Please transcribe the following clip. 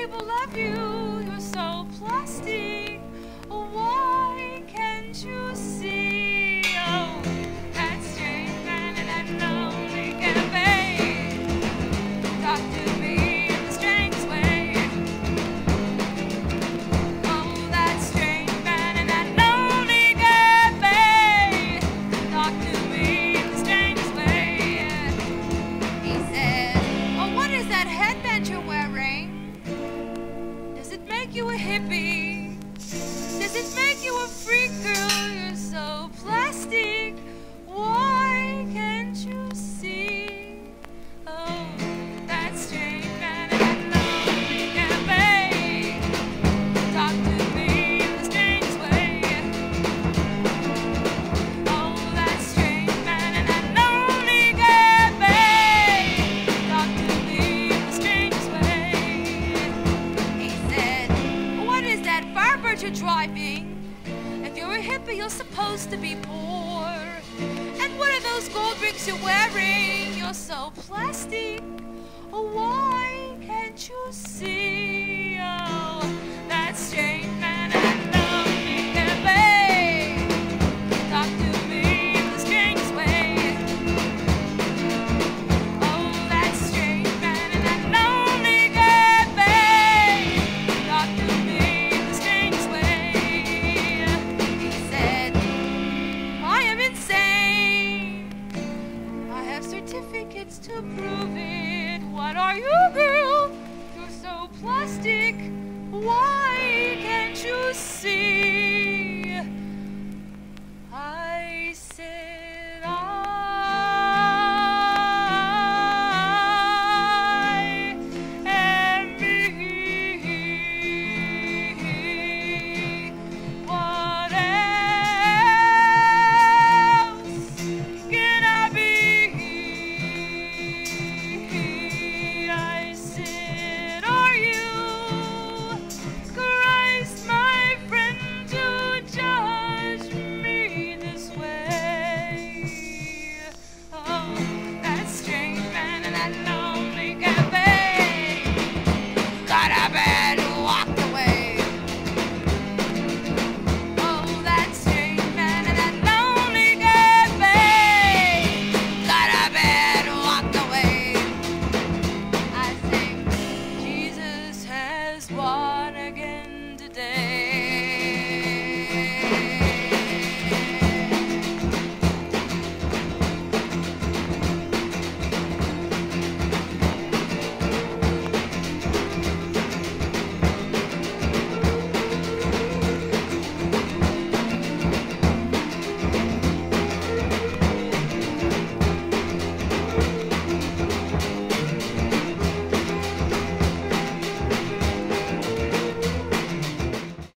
people love you. You're so plastic. If you're a hippie, you're supposed to be poor. And what are those gold rings you're wearing? You're so plastic. Are you good?